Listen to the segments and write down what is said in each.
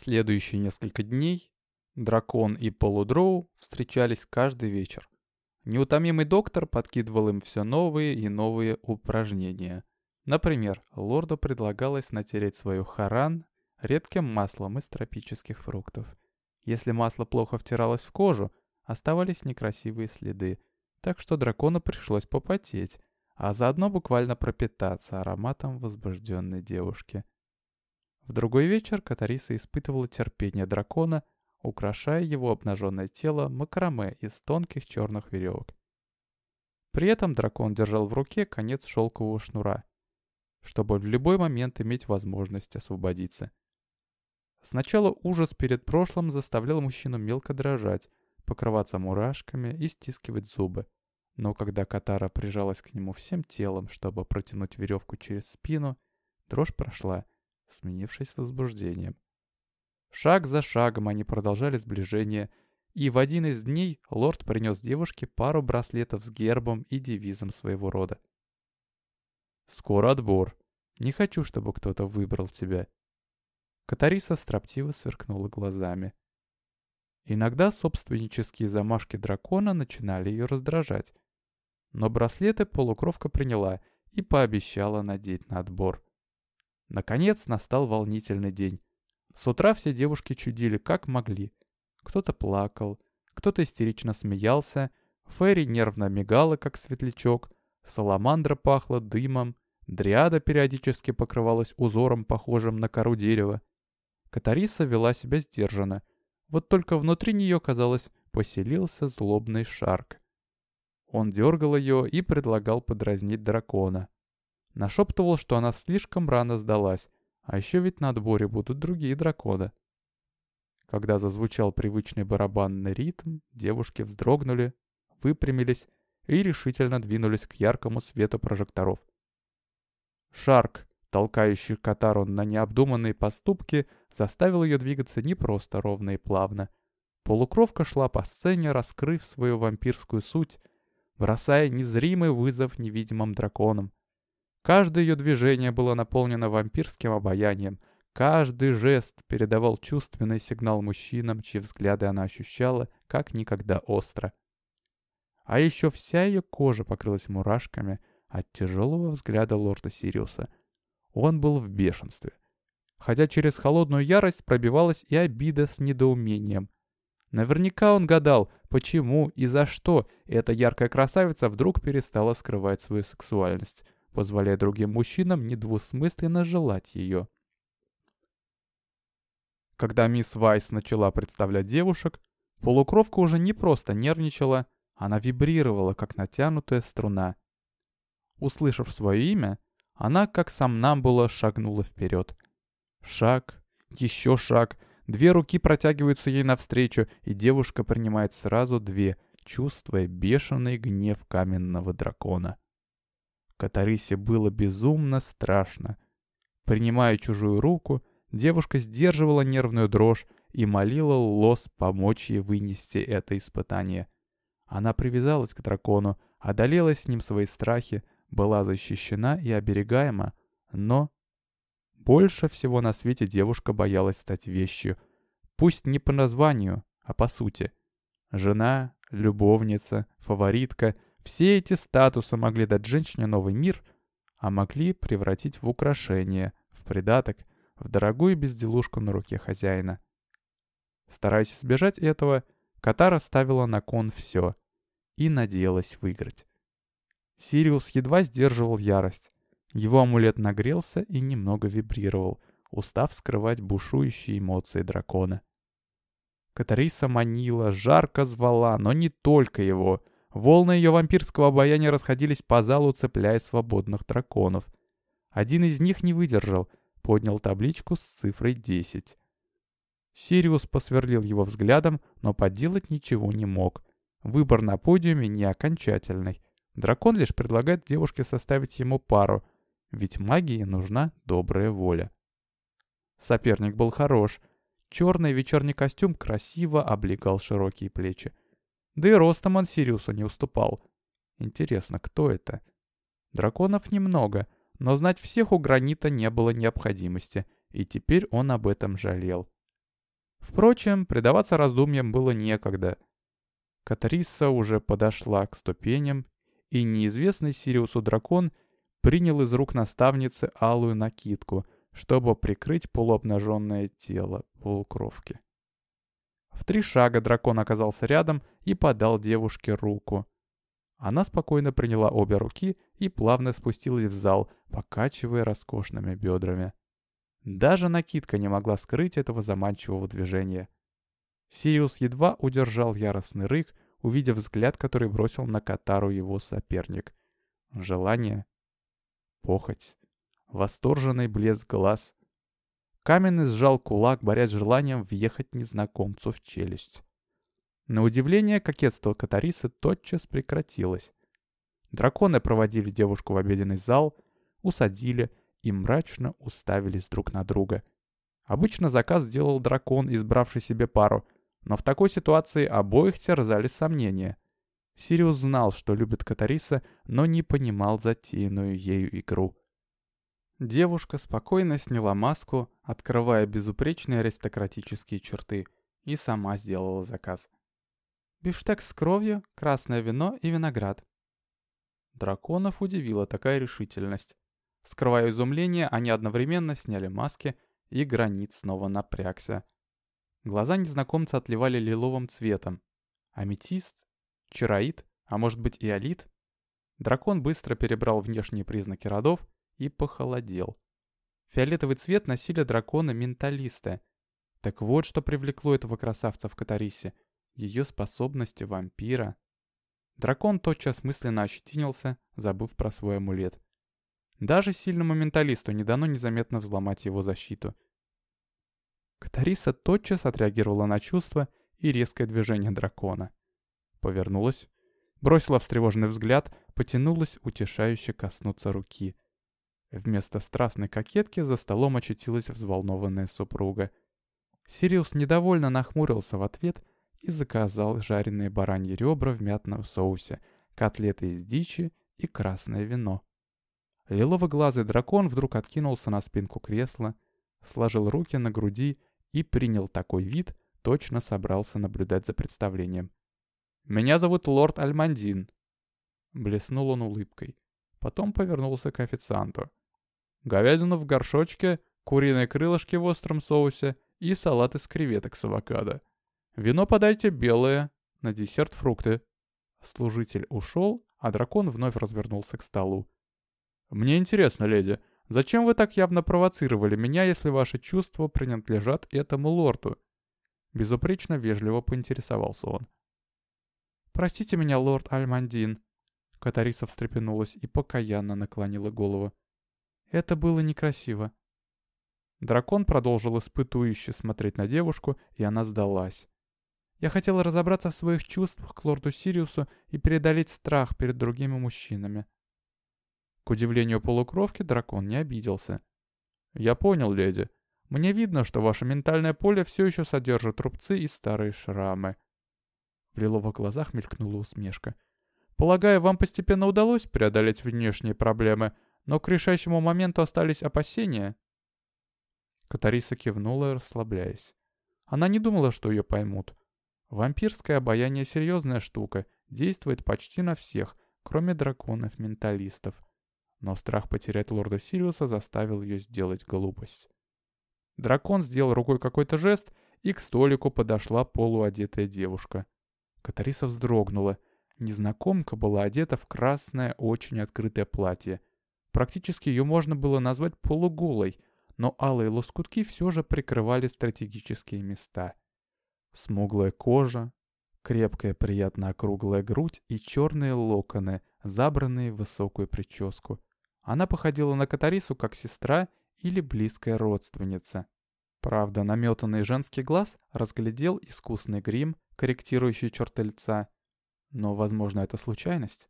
Следующие несколько дней дракон и полудроу встречались каждый вечер. Неутомимый доктор подкидывал им все новые и новые упражнения. Например, лорду предлагалось натереть свою харан редким маслом из тропических фруктов. Если масло плохо втиралось в кожу, оставались некрасивые следы, так что дракону пришлось попотеть, а заодно буквально пропитаться ароматом возбужденной девушки. В другой вечер Катариса испытывала терпение дракона, украшая его обнаженное тело макраме из тонких черных веревок. При этом дракон держал в руке конец шелкового шнура, чтобы в любой момент иметь возможность освободиться. Сначала ужас перед прошлым заставлял мужчину мелко дрожать, покрываться мурашками и стискивать зубы. Но когда Катара прижалась к нему всем телом, чтобы протянуть веревку через спину, дрожь прошла, сменившись возбуждением. Шаг за шагом они продолжали сближение, и в один из дней лорд принес девушке пару браслетов с гербом и девизом своего рода. «Скоро отбор. Не хочу, чтобы кто-то выбрал тебя». Катариса строптиво сверкнула глазами. Иногда собственнические замашки дракона начинали ее раздражать. Но браслеты полукровка приняла и пообещала надеть на отбор. Наконец настал волнительный день. С утра все девушки чудили как могли. Кто-то плакал, кто-то истерично смеялся, Ферри нервно мигала, как светлячок, саламандра пахла дымом, дриада периодически покрывалась узором, похожим на кору дерева. Катариса вела себя сдержанно, вот только внутри нее, казалось, поселился злобный шарк. Он дергал ее и предлагал подразнить дракона. Нашептывал, что она слишком рано сдалась, а еще ведь на отборе будут другие драконы. Когда зазвучал привычный барабанный ритм, девушки вздрогнули, выпрямились и решительно двинулись к яркому свету прожекторов. Шарк, толкающий Катару на необдуманные поступки, заставил ее двигаться не просто ровно и плавно. Полукровка шла по сцене, раскрыв свою вампирскую суть, бросая незримый вызов невидимым драконам. Каждое ее движение было наполнено вампирским обаянием. Каждый жест передавал чувственный сигнал мужчинам, чьи взгляды она ощущала, как никогда остро. А еще вся ее кожа покрылась мурашками от тяжелого взгляда лорда Сириуса. Он был в бешенстве. Хотя через холодную ярость пробивалась и обида с недоумением. Наверняка он гадал, почему и за что эта яркая красавица вдруг перестала скрывать свою сексуальность позволяя другим мужчинам недвусмысленно желать ее. Когда мисс Вайс начала представлять девушек, полукровка уже не просто нервничала, она вибрировала, как натянутая струна. Услышав свое имя, она, как сам нам было, шагнула вперед. Шаг, еще шаг, две руки протягиваются ей навстречу, и девушка принимает сразу две, чувствуя бешеный гнев каменного дракона. Катарисе было безумно страшно. Принимая чужую руку, девушка сдерживала нервную дрожь и молила Лос помочь ей вынести это испытание. Она привязалась к дракону, одолела с ним свои страхи, была защищена и оберегаема, но... Больше всего на свете девушка боялась стать вещью. Пусть не по названию, а по сути. Жена, любовница, фаворитка — все эти статусы могли дать женщине новый мир, а могли превратить в украшение, в придаток, в дорогую безделушку на руке хозяина. Стараясь избежать этого, Катара ставила на кон все и надеялась выиграть. Сириус едва сдерживал ярость. Его амулет нагрелся и немного вибрировал, устав скрывать бушующие эмоции дракона. Катариса манила, жарко звала, но не только его — Волны ее вампирского обаяния расходились по залу, цепляя свободных драконов. Один из них не выдержал, поднял табличку с цифрой 10. Сириус посверлил его взглядом, но поделать ничего не мог. Выбор на подиуме не окончательный. Дракон лишь предлагает девушке составить ему пару, ведь магии нужна добрая воля. Соперник был хорош. Черный вечерний костюм красиво облегал широкие плечи. Да и ростом он Сириусу не уступал. Интересно, кто это? Драконов немного, но знать всех у Гранита не было необходимости, и теперь он об этом жалел. Впрочем, предаваться раздумьям было некогда. Катариса уже подошла к ступеням, и неизвестный Сириусу дракон принял из рук наставницы алую накидку, чтобы прикрыть полуобнаженное тело полукровки. В три шага дракон оказался рядом и подал девушке руку. Она спокойно приняла обе руки и плавно спустилась в зал, покачивая роскошными бедрами. Даже накидка не могла скрыть этого заманчивого движения. Сириус едва удержал яростный рык, увидев взгляд, который бросил на Катару его соперник. Желание, похоть, восторженный блеск глаз. Каменный сжал кулак, борясь с желанием въехать незнакомцу в челюсть. На удивление, кокетство Катарисы тотчас прекратилось. Драконы проводили девушку в обеденный зал, усадили и мрачно уставились друг на друга. Обычно заказ сделал дракон, избравший себе пару, но в такой ситуации обоих терзали сомнения. Сириус знал, что любит Катариса, но не понимал затеянную ею игру. Девушка спокойно сняла маску, открывая безупречные аристократические черты, и сама сделала заказ. Бифштекс с кровью, красное вино и виноград. Драконов удивила такая решительность. Скрывая изумление, они одновременно сняли маски, и гранит снова напрягся. Глаза незнакомца отливали лиловым цветом. Аметист? Чароид? А может быть и олит? Дракон быстро перебрал внешние признаки родов и похолодел. Фиолетовый цвет носили драконы-менталисты. Так вот, что привлекло этого красавца в Катарисе — ее способности вампира. Дракон тотчас мысленно ощетинился, забыв про свой амулет. Даже сильному менталисту не дано незаметно взломать его защиту. Катариса тотчас отреагировала на чувство и резкое движение дракона. Повернулась, бросила встревоженный взгляд, потянулась утешающе коснуться руки. Вместо страстной кокетки за столом очутилась взволнованная супруга. Сириус недовольно нахмурился в ответ и заказал жареные бараньи ребра в мятном соусе, котлеты из дичи и красное вино. Лилово-глазый дракон вдруг откинулся на спинку кресла, сложил руки на груди и принял такой вид, точно собрался наблюдать за представлением. «Меня зовут лорд Альмандин», — блеснул он улыбкой. Потом повернулся к официанту. «Говядину в горшочке, куриные крылышки в остром соусе и салат из креветок с авокадо. «Вино подайте белое, на десерт фрукты». Служитель ушел, а дракон вновь развернулся к столу. «Мне интересно, леди, зачем вы так явно провоцировали меня, если ваши чувства принадлежат этому лорду?» Безупречно вежливо поинтересовался он. «Простите меня, лорд Альмандин», — Катариса встрепенулась и покаянно наклонила голову. «Это было некрасиво». Дракон продолжил испытующе смотреть на девушку, и она сдалась. Я хотела разобраться в своих чувствах к лорду Сириусу и преодолеть страх перед другими мужчинами. К удивлению полукровки, дракон не обиделся. «Я понял, леди. Мне видно, что ваше ментальное поле все еще содержит рубцы и старые шрамы». В лиловых глазах мелькнула усмешка. «Полагаю, вам постепенно удалось преодолеть внешние проблемы, но к решающему моменту остались опасения?» Катариса кивнула, расслабляясь. Она не думала, что ее поймут. Вампирское обаяние серьезная штука, действует почти на всех, кроме драконов-менталистов. Но страх потерять лорда Сириуса заставил ее сделать глупость. Дракон сделал рукой какой-то жест, и к столику подошла полуодетая девушка. Катариса вздрогнула. Незнакомка была одета в красное, очень открытое платье. Практически ее можно было назвать полуголой, но алые лоскутки все же прикрывали стратегические места — Смуглая кожа, крепкая приятно округлая грудь и черные локоны, забранные в высокую прическу. Она походила на Катарису как сестра или близкая родственница. Правда, наметанный женский глаз разглядел искусный грим, корректирующий черты лица. Но, возможно, это случайность.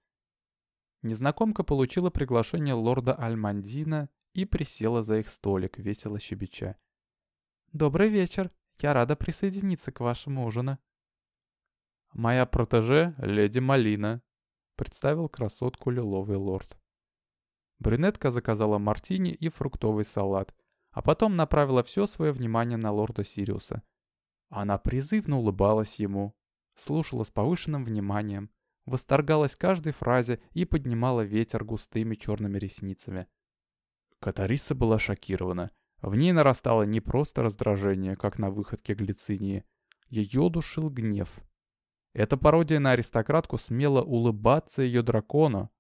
Незнакомка получила приглашение лорда Альмандина и присела за их столик, весело щебеча. «Добрый вечер. Я рада присоединиться к вашему ужину». «Моя протеже — леди Малина», — представил красотку лиловый лорд. Брюнетка заказала мартини и фруктовый салат, а потом направила все свое внимание на лорда Сириуса. Она призывно улыбалась ему, слушала с повышенным вниманием, восторгалась каждой фразе и поднимала ветер густыми черными ресницами. Катариса была шокирована. В ней нарастало не просто раздражение, как на выходке глицинии. Ее душил гнев. Эта пародия на аристократку смела улыбаться ее дракону.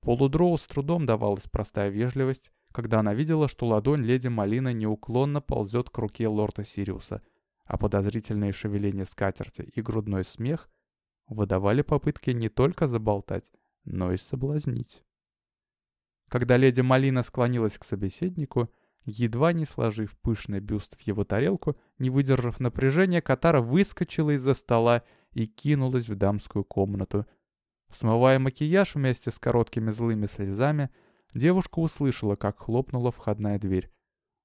Полудроу с трудом давалась простая вежливость, когда она видела, что ладонь леди Малина неуклонно ползет к руке лорда Сириуса, а подозрительные шевеления скатерти и грудной смех выдавали попытки не только заболтать, но и соблазнить. Когда леди Малина склонилась к собеседнику, едва не сложив пышный бюст в его тарелку, не выдержав напряжения, Катара выскочила из-за стола и кинулась в дамскую комнату. Смывая макияж вместе с короткими злыми слезами, девушка услышала, как хлопнула входная дверь.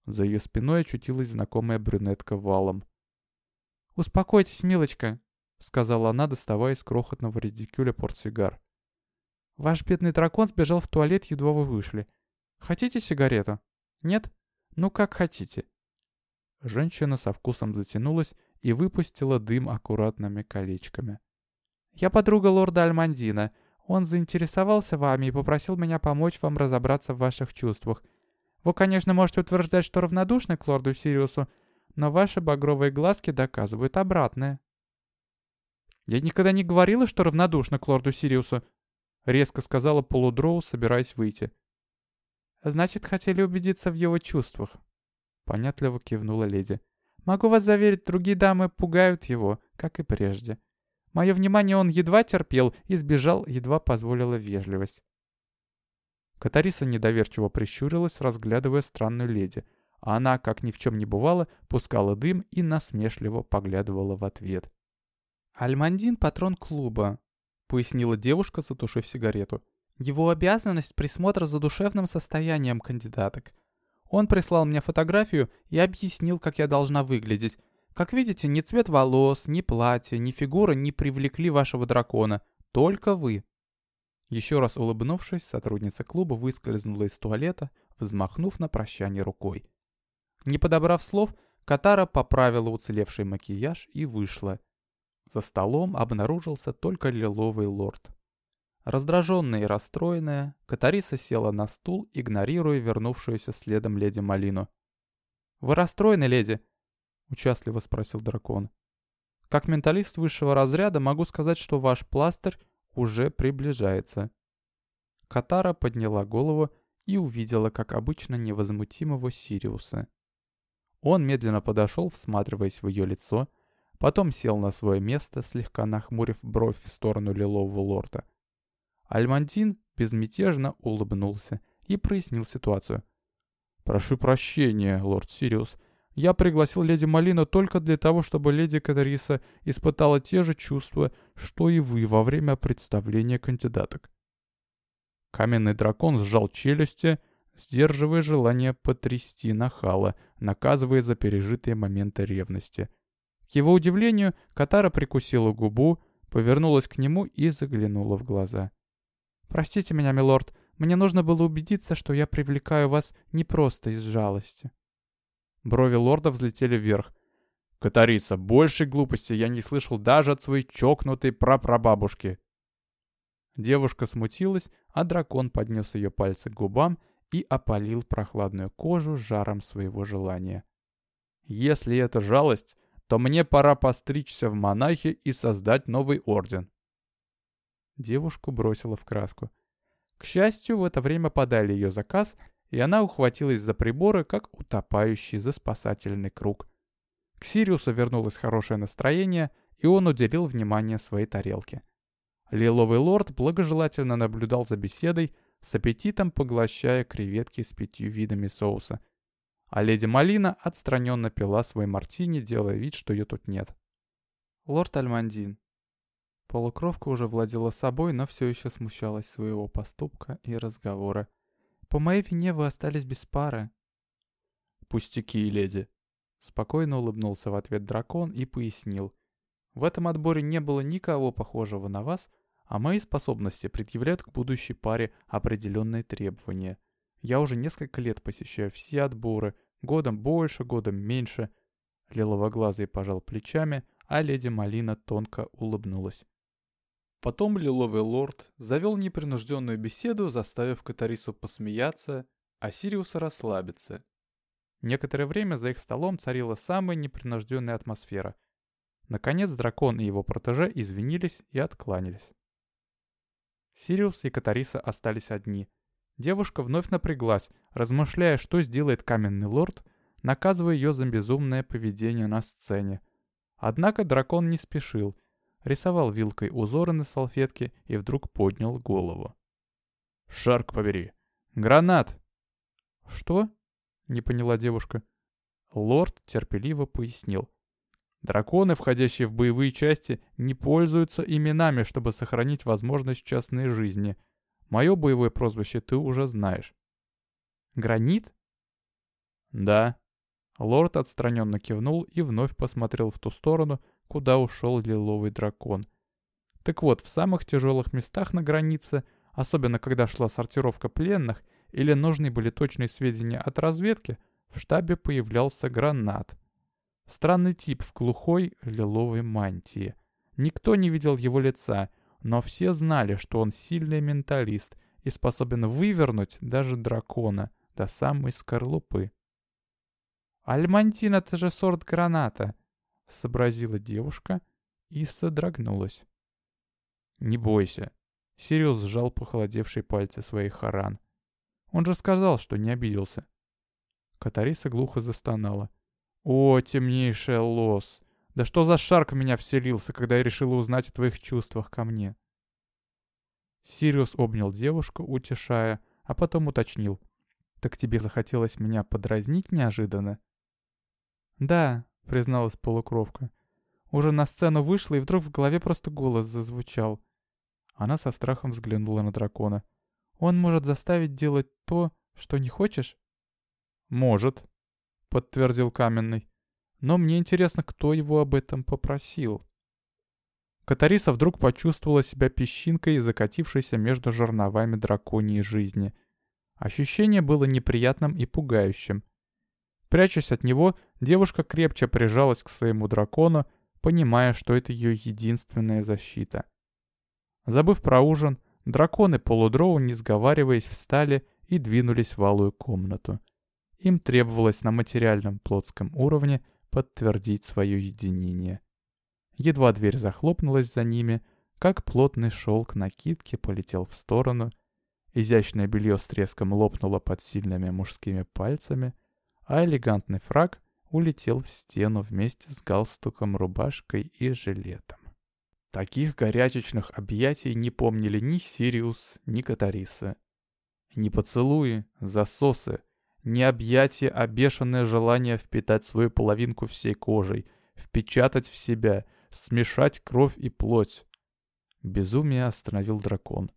За ее спиной очутилась знакомая брюнетка валом. «Успокойтесь, милочка», — сказала она, доставая из крохотного редикюля портсигар. «Ваш бедный дракон сбежал в туалет, едва вы вышли. Хотите сигарету? Нет? Ну как хотите». Женщина со вкусом затянулась и выпустила дым аккуратными колечками. «Я подруга лорда Альмандина. Он заинтересовался вами и попросил меня помочь вам разобраться в ваших чувствах. Вы, конечно, можете утверждать, что равнодушны к лорду Сириусу, но ваши багровые глазки доказывают обратное». «Я никогда не говорила, что равнодушна к лорду Сириусу», — резко сказала полудроу, собираясь выйти. «Значит, хотели убедиться в его чувствах», — понятливо кивнула леди. «Могу вас заверить, другие дамы пугают его, как и прежде. Мое внимание он едва терпел и сбежал, едва позволила вежливость». Катариса недоверчиво прищурилась, разглядывая странную леди, а она, как ни в чем не бывало, пускала дым и насмешливо поглядывала в ответ. «Альмандин — патрон клуба», — пояснила девушка, затушив сигарету. «Его обязанность — присмотр за душевным состоянием кандидаток. Он прислал мне фотографию и объяснил, как я должна выглядеть. Как видите, ни цвет волос, ни платье, ни фигура не привлекли вашего дракона. Только вы». Еще раз улыбнувшись, сотрудница клуба выскользнула из туалета, взмахнув на прощание рукой. Не подобрав слов, Катара поправила уцелевший макияж и вышла. За столом обнаружился только лиловый лорд. Раздраженная и расстроенная, Катариса села на стул, игнорируя вернувшуюся следом леди Малину. «Вы расстроены, леди?» — участливо спросил дракон. «Как менталист высшего разряда могу сказать, что ваш пластырь уже приближается». Катара подняла голову и увидела, как обычно, невозмутимого Сириуса. Он медленно подошел, всматриваясь в ее лицо, потом сел на свое место, слегка нахмурив бровь в сторону лилового лорда. Альмандин безмятежно улыбнулся и прояснил ситуацию. «Прошу прощения, лорд Сириус. Я пригласил леди Малину только для того, чтобы леди Катариса испытала те же чувства, что и вы во время представления кандидаток». Каменный дракон сжал челюсти, сдерживая желание потрясти нахала, наказывая за пережитые моменты ревности. Его удивлению, Катара прикусила губу, повернулась к нему и заглянула в глаза. «Простите меня, милорд, мне нужно было убедиться, что я привлекаю вас не просто из жалости». Брови лорда взлетели вверх. «Катариса, больше глупости я не слышал даже от своей чокнутой прапрабабушки». Девушка смутилась, а дракон поднес ее пальцы к губам и опалил прохладную кожу жаром своего желания. «Если это жалость, то мне пора постричься в монахи и создать новый орден». Девушку бросила в краску. К счастью, в это время подали ее заказ, и она ухватилась за приборы, как утопающий за спасательный круг. К Сириусу вернулось хорошее настроение, и он уделил внимание своей тарелке. Лиловый лорд благожелательно наблюдал за беседой, с аппетитом поглощая креветки с пятью видами соуса. А леди Малина отстраненно пила свой мартини, делая вид, что ее тут нет. «Лорд Альмандин». Полукровка уже владела собой, но все еще смущалась своего поступка и разговора. «По моей вине вы остались без пары». «Пустяки, леди», — спокойно улыбнулся в ответ дракон и пояснил. «В этом отборе не было никого похожего на вас, — а мои способности предъявляют к будущей паре определенные требования. Я уже несколько лет посещаю все отборы, годом больше, годом меньше. Лиловоглазый пожал плечами, а леди Малина тонко улыбнулась. Потом лиловый лорд завел непринужденную беседу, заставив Катарису посмеяться, а Сириуса расслабиться. Некоторое время за их столом царила самая непринужденная атмосфера. Наконец дракон и его протеже извинились и откланялись. Сириус и Катариса остались одни. Девушка вновь напряглась, размышляя, что сделает каменный лорд, наказывая ее за безумное поведение на сцене. Однако дракон не спешил, рисовал вилкой узоры на салфетке и вдруг поднял голову. «Шарк побери! Гранат!» «Что?» — не поняла девушка. Лорд терпеливо пояснил. Драконы, входящие в боевые части, не пользуются именами, чтобы сохранить возможность частной жизни. Мое боевое прозвище ты уже знаешь. Гранит? Да. Лорд отстраненно кивнул и вновь посмотрел в ту сторону, куда ушел лиловый дракон. Так вот, в самых тяжелых местах на границе, особенно когда шла сортировка пленных или нужны были точные сведения от разведки, в штабе появлялся гранат — Странный тип в глухой лиловой мантии. Никто не видел его лица, но все знали, что он сильный менталист и способен вывернуть даже дракона до самой скорлупы. «Альмантин — это же сорт граната!» — сообразила девушка и содрогнулась. «Не бойся!» — Сириус сжал похолодевшие пальцы своих харан. «Он же сказал, что не обиделся!» Катариса глухо застонала. «О, темнейшая лос! Да что за шарк в меня вселился, когда я решила узнать о твоих чувствах ко мне?» Сириус обнял девушку, утешая, а потом уточнил. «Так тебе захотелось меня подразнить неожиданно?» «Да», — призналась полукровка. Уже на сцену вышла, и вдруг в голове просто голос зазвучал. Она со страхом взглянула на дракона. «Он может заставить делать то, что не хочешь?» «Может», подтвердил Каменный. Но мне интересно, кто его об этом попросил. Катариса вдруг почувствовала себя песчинкой, закатившейся между жерновами драконьей жизни. Ощущение было неприятным и пугающим. Прячась от него, девушка крепче прижалась к своему дракону, понимая, что это ее единственная защита. Забыв про ужин, драконы полудроу, не сговариваясь, встали и двинулись в алую комнату. Им требовалось на материальном плотском уровне подтвердить свое единение. Едва дверь захлопнулась за ними, как плотный шелк накидки полетел в сторону, изящное белье с треском лопнуло под сильными мужскими пальцами, а элегантный фраг улетел в стену вместе с галстуком, рубашкой и жилетом. Таких горячечных объятий не помнили ни Сириус, ни Катариса. Ни поцелуи, засосы — не объятие, а бешеное желание впитать свою половинку всей кожей, впечатать в себя, смешать кровь и плоть. Безумие остановил дракон.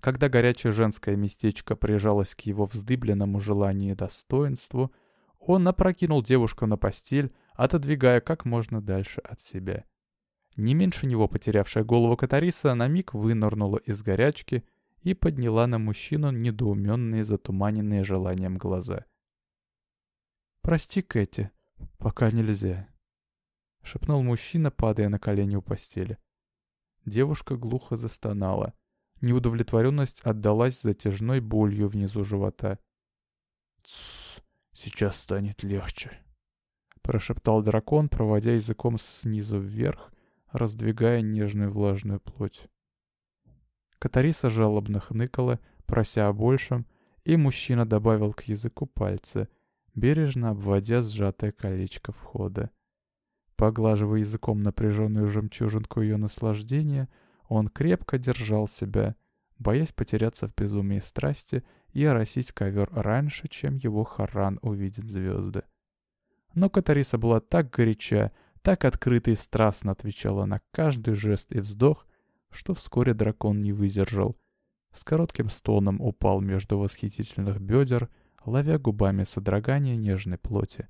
Когда горячее женское местечко прижалось к его вздыбленному желанию и достоинству, он опрокинул девушку на постель, отодвигая как можно дальше от себя. Не меньше него потерявшая голову Катариса на миг вынырнула из горячки и подняла на мужчину недоуменные, затуманенные желанием глаза. «Прости, Кэти, пока нельзя», — шепнул мужчина, падая на колени у постели. Девушка глухо застонала. Неудовлетворенность отдалась затяжной болью внизу живота. «Тссс, сейчас станет легче», — прошептал дракон, проводя языком снизу вверх, раздвигая нежную влажную плоть. Катариса жалобно хныкала, прося о большем, и мужчина добавил к языку пальцы, бережно обводя сжатое колечко входа. Поглаживая языком напряженную жемчужинку ее наслаждения, он крепко держал себя, боясь потеряться в безумии страсти и оросить ковер раньше, чем его Харан увидит звезды. Но Катариса была так горяча, так открыто и страстно отвечала на каждый жест и вздох, что вскоре дракон не выдержал. С коротким стоном упал между восхитительных бедер, ловя губами содрогание нежной плоти.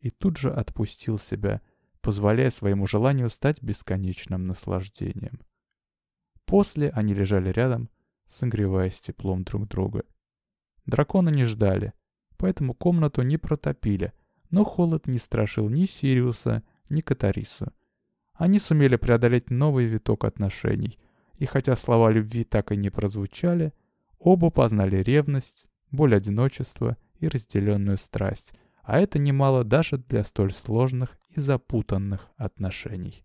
И тут же отпустил себя, позволяя своему желанию стать бесконечным наслаждением. После они лежали рядом, согреваясь теплом друг друга. Дракона не ждали, поэтому комнату не протопили, Но холод не страшил ни Сириуса, ни Катарису. Они сумели преодолеть новый виток отношений, и хотя слова любви так и не прозвучали, оба познали ревность, боль одиночества и разделенную страсть, а это немало даже для столь сложных и запутанных отношений.